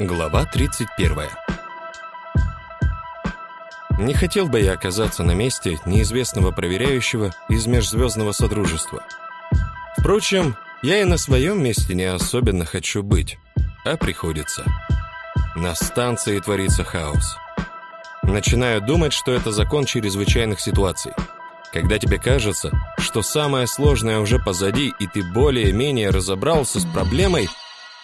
Глава 31. Не хотел бы я оказаться на месте неизвестного проверяющего из межзвездного содружества. Впрочем, я и на своем месте не особенно хочу быть, а приходится. На станции творится хаос. Начинаю думать, что это закон чрезвычайных ситуаций. Когда тебе кажется, что самое сложное уже позади, и ты более-менее разобрался с проблемой –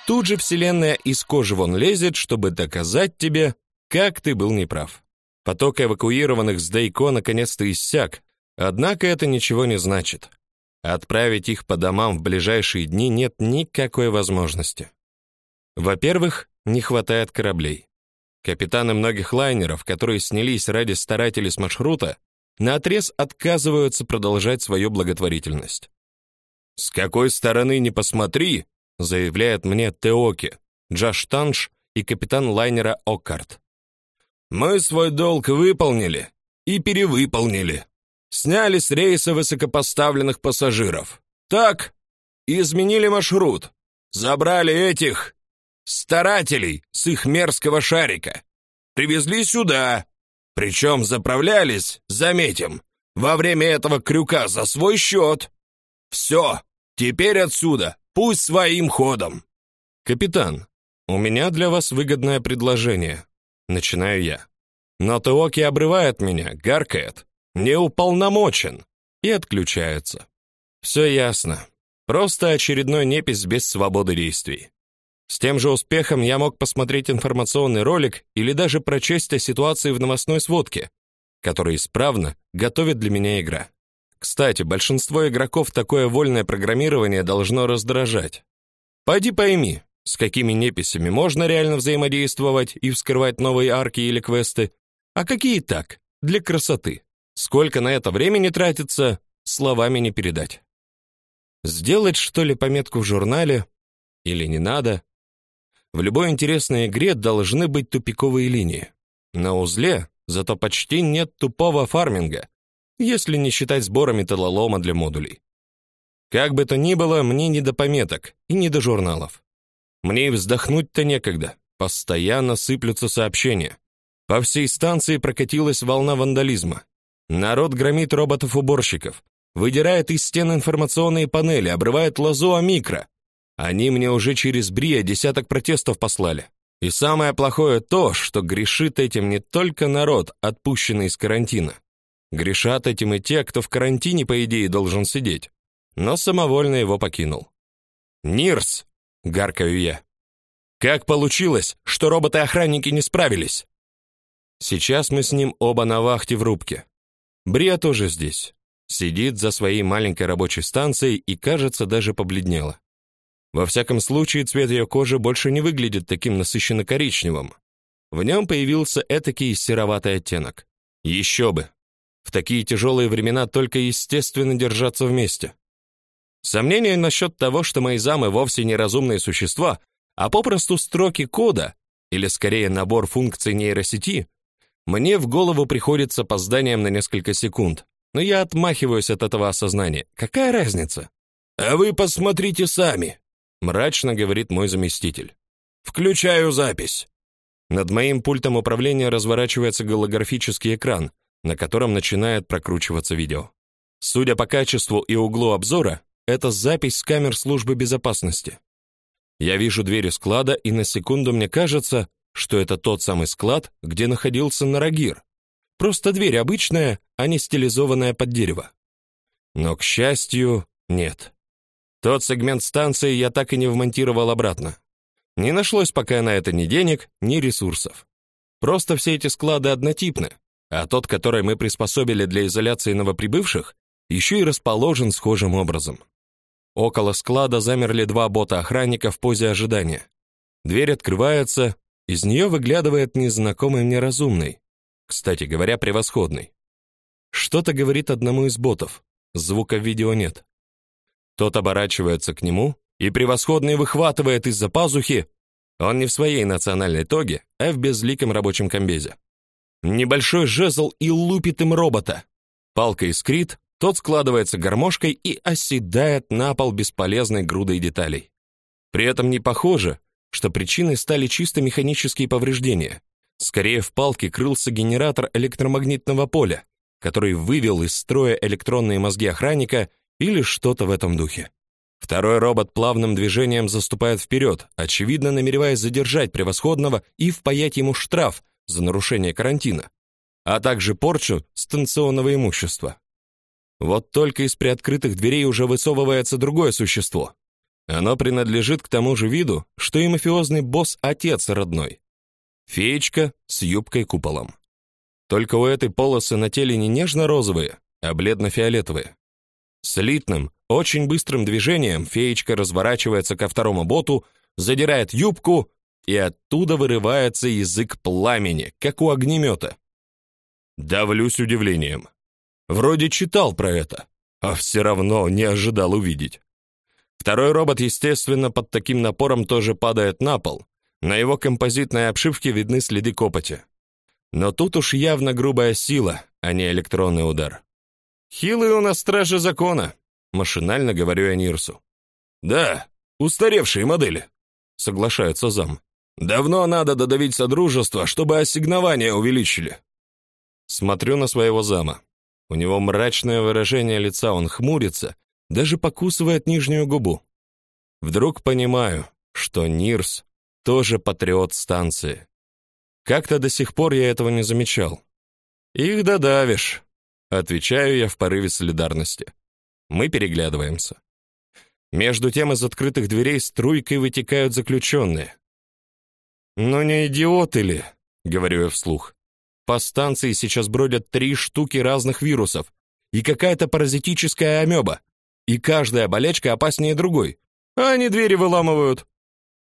Тут же Вселенная из кожи вон лезет, чтобы доказать тебе, как ты был неправ. Поток эвакуированных с Дейко наконец-то иссяк, однако это ничего не значит. Отправить их по домам в ближайшие дни нет никакой возможности. Во-первых, не хватает кораблей. Капитаны многих лайнеров, которые снялись ради старателей с маршрута, наотрез отказываются продолжать свою благотворительность. С какой стороны ни посмотри, заявляет мне Теоки, Джаш Танш и капитан лайнера Оккарт. Мы свой долг выполнили и перевыполнили. Сняли с рейса высокопоставленных пассажиров. Так, изменили маршрут. Забрали этих старателей с их мерзкого шарика. Привезли сюда. Причем заправлялись, заметим, во время этого крюка за свой счет. Все, теперь отсюда Пусть своим ходом. Капитан, у меня для вас выгодное предложение. Начинаю я. Но Теоки обрывает меня, гаркает. Не уполномочен. И отключается. Все ясно. Просто очередной непись без свободы действий. С тем же успехом я мог посмотреть информационный ролик или даже прочесть о ситуации в новостной сводке, который исправно готовит для меня игра. Кстати, большинство игроков такое вольное программирование должно раздражать. Пойди пойми, с какими неписями можно реально взаимодействовать и вскрывать новые арки или квесты, а какие так, для красоты. Сколько на это времени тратится, словами не передать. Сделать что ли пометку в журнале или не надо? В любой интересной игре должны быть тупиковые линии. На узле зато почти нет тупого фарминга, если не считать сбора металлолома для модулей. Как бы то ни было, мне не до пометок и не до журналов. Мне и вздохнуть-то некогда. Постоянно сыплются сообщения. По всей станции прокатилась волна вандализма. Народ громит роботов-уборщиков, выдирает из стен информационные панели, обрывает лозу о микро. Они мне уже через Брия десяток протестов послали. И самое плохое то, что грешит этим не только народ, отпущенный из карантина, Грешат этим и те, кто в карантине, по идее, должен сидеть, но самовольно его покинул. «Нирс!» — гаркаю я. «Как получилось, что роботы-охранники не справились?» Сейчас мы с ним оба на вахте в рубке. Брия тоже здесь. Сидит за своей маленькой рабочей станцией и, кажется, даже побледнела. Во всяком случае, цвет ее кожи больше не выглядит таким насыщенно-коричневым. В нем появился этакий сероватый оттенок. Еще бы, такие тяжелые времена только естественно держаться вместе. Сомнения насчет того, что мои замы вовсе не разумные существа, а попросту строки кода, или скорее набор функций нейросети, мне в голову приходит с опозданием на несколько секунд. Но я отмахиваюсь от этого осознания. Какая разница? А вы посмотрите сами, мрачно говорит мой заместитель. Включаю запись. Над моим пультом управления разворачивается голографический экран, на котором начинает прокручиваться видео. Судя по качеству и углу обзора, это запись с камер службы безопасности. Я вижу двери склада, и на секунду мне кажется, что это тот самый склад, где находился Нарагир. Просто дверь обычная, а не стилизованная под дерево. Но, к счастью, нет. Тот сегмент станции я так и не вмонтировал обратно. Не нашлось пока на это ни денег, ни ресурсов. Просто все эти склады однотипны, а тот, который мы приспособили для изоляции новоприбывших, еще и расположен схожим образом. Около склада замерли два бота-охранника в позе ожидания. Дверь открывается, из нее выглядывает незнакомый мне разумный, кстати говоря, превосходный. Что-то говорит одному из ботов. Звука видео нет. Тот оборачивается к нему, и превосходный выхватывает из-за пазухи, он не в своей национальной тоге, а в безликом рабочем комбезе. Небольшой жезл и лупит им робота. Палка искрит, тот складывается гармошкой и оседает на пол бесполезной грудой деталей. При этом не похоже, что причиной стали чисто механические повреждения. Скорее в палке крылся генератор электромагнитного поля, который вывел из строя электронные мозги охранника или что-то в этом духе. Второй робот плавным движением заступает вперед, очевидно намереваясь задержать превосходного и впаять ему штраф за нарушение карантина, а также порчу станционного имущества. Вот только из приоткрытых дверей уже высовывается другое существо. Оно принадлежит к тому же виду, что и мафиозный босс отец родной. Феечка с юбкой-куполом. Только у этой полосы на теле не нежно-розовые, а бледно-фиолетовые. Слитным, очень быстрым движением феечка разворачивается ко второму боту, задирает юбку, и оттуда вырывается язык пламени, как у огнемета. Давлюсь удивлением. Вроде читал про это, а все равно не ожидал увидеть. Второй робот, естественно, под таким напором тоже падает на пол. На его композитной обшивке видны следы копоти. Но тут уж явно грубая сила, а не электронный удар. Хилые у нас стражи закона, машинально говорю я Нирсу. Да, устаревшие модели, соглашается зам. Давно надо додавить содружество, чтобы ассигнования увеличили. Смотрю на своего зама. У него мрачное выражение лица, он хмурится, даже покусывает нижнюю губу. Вдруг понимаю, что Нирс тоже патриот станции. Как-то до сих пор я этого не замечал. Их додавишь, отвечаю я в порыве солидарности. Мы переглядываемся. Между тем из открытых дверей струйкой вытекают заключенные. «Ну не идиоты ли?» — говорю я вслух. «По станции сейчас бродят три штуки разных вирусов и какая-то паразитическая амеба, и каждая болячка опаснее другой, а они двери выламывают».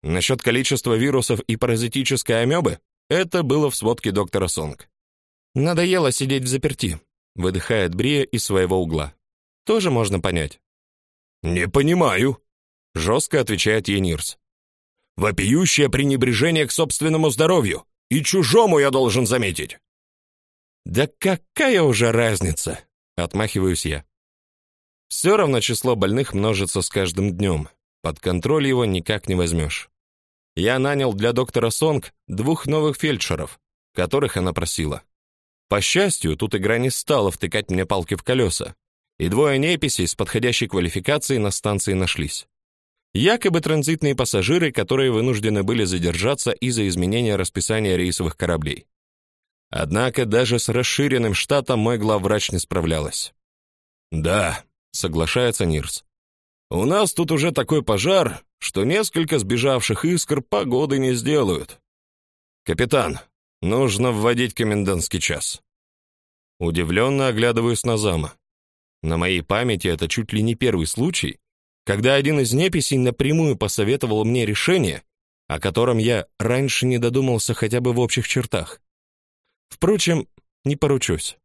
Насчет количества вирусов и паразитической амебы это было в сводке доктора Сонг. Надоело сидеть в заперти, выдыхает Брия из своего угла. Тоже можно понять. Не понимаю, жестко отвечает Енирс. Вопиющее пренебрежение к собственному здоровью, и чужому я должен заметить. Да какая уже разница, отмахиваюсь я. Все равно число больных множится с каждым днем. Под контроль его никак не возьмешь. Я нанял для доктора Сонг двух новых фельдшеров, которых она просила. По счастью, тут игра не стала втыкать мне палки в колеса, и двое неписей с подходящей квалификацией на станции нашлись. Якобы транзитные пассажиры, которые вынуждены были задержаться из-за изменения расписания рейсовых кораблей. Однако даже с расширенным штатом мой главврач не справлялась. «Да», — соглашается Нирс. «У нас тут уже такой пожар, что несколько сбежавших искр погоды не сделают. Капитан, нужно вводить комендантский час». Удивленно оглядываюсь на зама. На моей памяти это чуть ли не первый случай, когда один из неписей напрямую посоветовал мне решение, о котором я раньше не додумался хотя бы в общих чертах. Впрочем, не поручусь.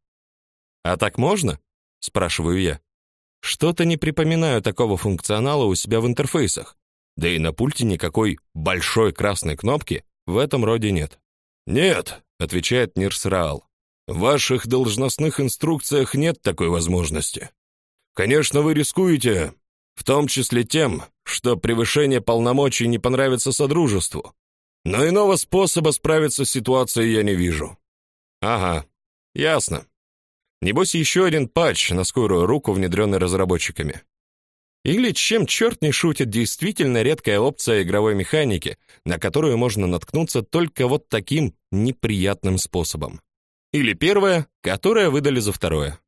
А так можно? спрашиваю я. Что-то не припоминаю такого функционала у себя в интерфейсах. Да и на пульте никакой большой красной кнопки в этом роде нет. Нет, отвечает Нирсраал. В ваших должностных инструкциях нет такой возможности. Конечно, вы рискуете, в том числе тем, что превышение полномочий не понравится содружеству. Но иного способа справиться с ситуацией я не вижу. Ага, ясно. Небось еще один патч на скорую руку, внедренный разработчиками. Или чем черт не шутит, действительно редкая опция игровой механики, на которую можно наткнуться только вот таким неприятным способом. Или первое, которое выдали за второе.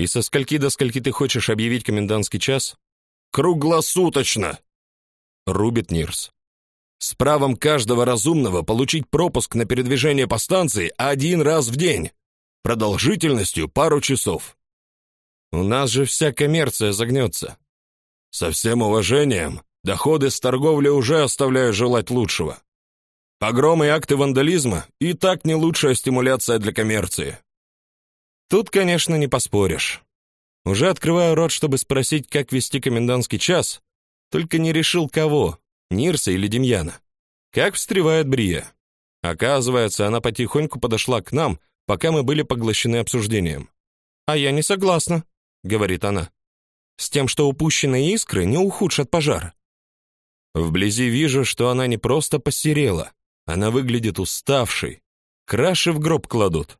И со скольки до скольки ты хочешь объявить комендантский час? Круглосуточно, рубит Нирс. С правом каждого разумного получить пропуск на передвижение по станции один раз в день, продолжительностью пару часов. У нас же вся коммерция загнется. Со всем уважением, доходы с торговли уже оставляют желать лучшего. Погромы и акты вандализма и так не лучшая стимуляция для коммерции. Тут, конечно, не поспоришь. Уже открываю рот, чтобы спросить, как вести комендантский час, только не решил кого, Нирса или Демьяна. Как встревает Брия. Оказывается, она потихоньку подошла к нам, пока мы были поглощены обсуждением. «А я не согласна», — говорит она, «с тем, что упущенные искры не ухудшат пожар». Вблизи вижу, что она не просто посерела, она выглядит уставшей. Краши в гроб кладут.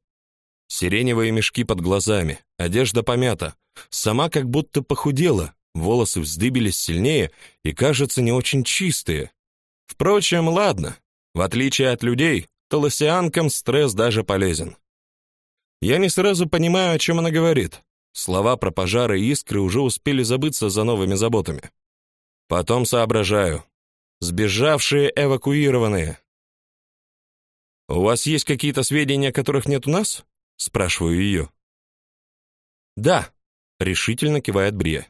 Сиреневые мешки под глазами, одежда помята, сама как будто похудела, волосы вздыбились сильнее и, кажется, не очень чистые. Впрочем, ладно. В отличие от людей, толосианкам стресс даже полезен. Я не сразу понимаю, о чем она говорит. Слова про пожары и искры уже успели забыться за новыми заботами. Потом соображаю. Сбежавшие эвакуированные. У вас есть какие-то сведения, которых нет у нас? Спрашиваю ее. Да, решительно кивает Брия.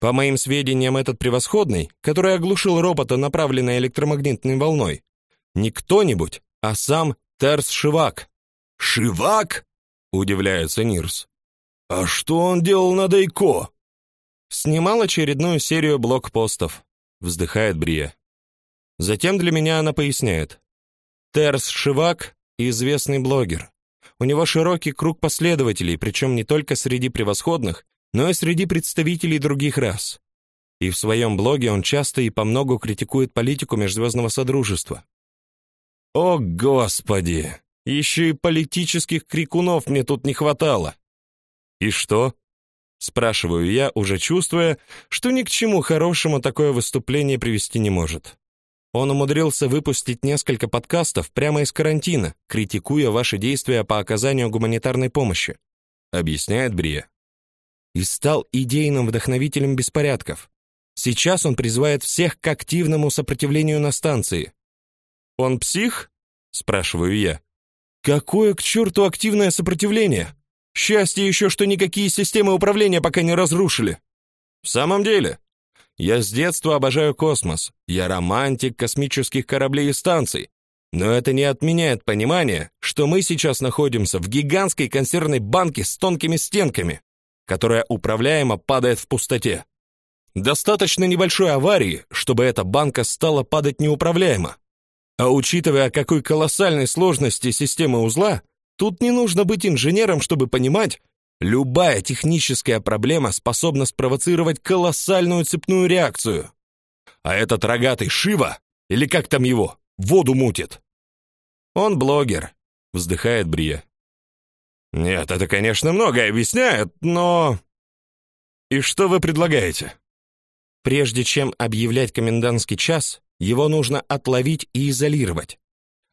По моим сведениям, этот превосходный, который оглушил робота, направленной электромагнитной волной, не кто-нибудь, а сам Терс Шивак. Шивак? удивляется Нирс. А что он делал на Дейко? Снимал очередную серию блокпостов, вздыхает Брия. Затем для меня она поясняет. Терс Шивак известный блогер. У него широкий круг последователей, причем не только среди превосходных, но и среди представителей других рас. И в своем блоге он часто и по многу критикует политику межзвездного содружества. О, господи! Еще и политических крикунов мне тут не хватало. И что? спрашиваю я, уже чувствуя, что ни к чему хорошему такое выступление привести не может. Он умудрился выпустить несколько подкастов прямо из карантина, критикуя ваши действия по оказанию гуманитарной помощи, объясняет Брия и стал идейным вдохновителем беспорядков. Сейчас он призывает всех к активному сопротивлению на станции. Он псих? спрашиваю я. Какое к черту активное сопротивление? Счастье еще, что никакие системы управления пока не разрушили. В самом деле, я с детства обожаю космос. Я романтик космических кораблей и станций. Но это не отменяет понимание, что мы сейчас находимся в гигантской консервной банке с тонкими стенками которая управляемо падает в пустоте. Достаточно небольшой аварии, чтобы эта банка стала падать неуправляемо. А учитывая, какой колоссальной сложности системы узла, тут не нужно быть инженером, чтобы понимать, любая техническая проблема способна спровоцировать колоссальную цепную реакцию. А этот рогатый Шива, или как там его, воду мутит. Он блогер, вздыхает Брия. Нет, это, конечно, многое объясняет, но И что вы предлагаете? Прежде чем объявлять комендантский час, его нужно отловить и изолировать.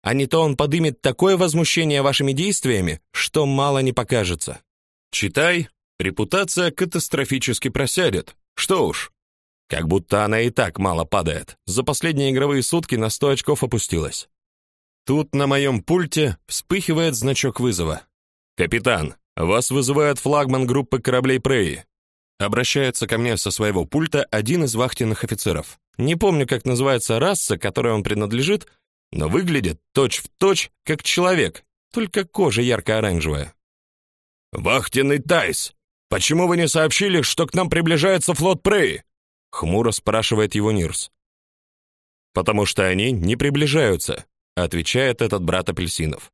А не то он подымет такое возмущение вашими действиями, что мало не покажется. Читай, репутация катастрофически просядет. Что уж, как будто она и так мало падает. За последние игровые сутки на 100 очков опустилась. Тут на моем пульте вспыхивает значок вызова. «Капитан, вас вызывает флагман группы кораблей Преи». Обращается ко мне со своего пульта один из вахтенных офицеров. Не помню, как называется раса, которой он принадлежит, но выглядит точь-в-точь, точь, как человек, только кожа ярко-оранжевая. «Вахтенный Тайс, почему вы не сообщили, что к нам приближается флот Преи?» Хмуро спрашивает его Нирс. «Потому что они не приближаются», отвечает этот брат апельсинов.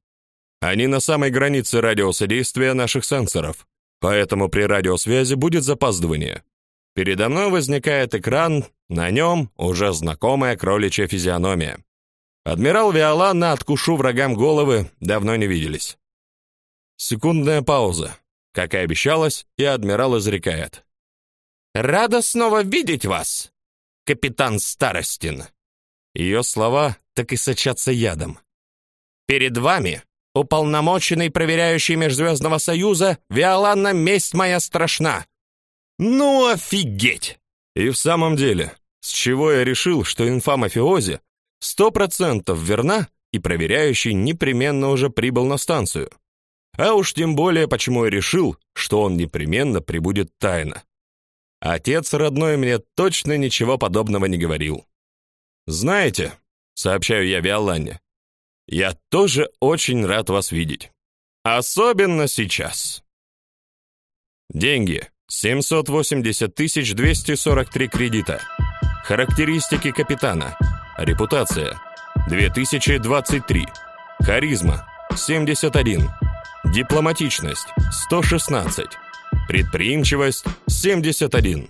Они на самой границе радиуса действия наших сенсоров, поэтому при радиосвязи будет запаздывание. Передо мной возникает экран, на нем уже знакомая кроличья физиономия. Адмирал Виоланна откушу врагам головы, давно не виделись. Секундная пауза. Как и обещалось, и адмирал изрекает. «Рада снова видеть вас, капитан Старостин!» Ее слова так и сочатся ядом. «Перед вами уполномоченный проверяющий Межзвездного Союза, Виоланна, месть моя страшна. Ну офигеть! И в самом деле, с чего я решил, что инфа мафиози сто процентов верна, и проверяющий непременно уже прибыл на станцию. А уж тем более, почему я решил, что он непременно прибудет тайно. Отец родной мне точно ничего подобного не говорил. Знаете, сообщаю я Виоланне, я тоже очень рад вас видеть. Особенно сейчас. Деньги. 780 243 кредита. Характеристики капитана. Репутация. 2023. Харизма. 71. Дипломатичность. 116. Предприимчивость. 71.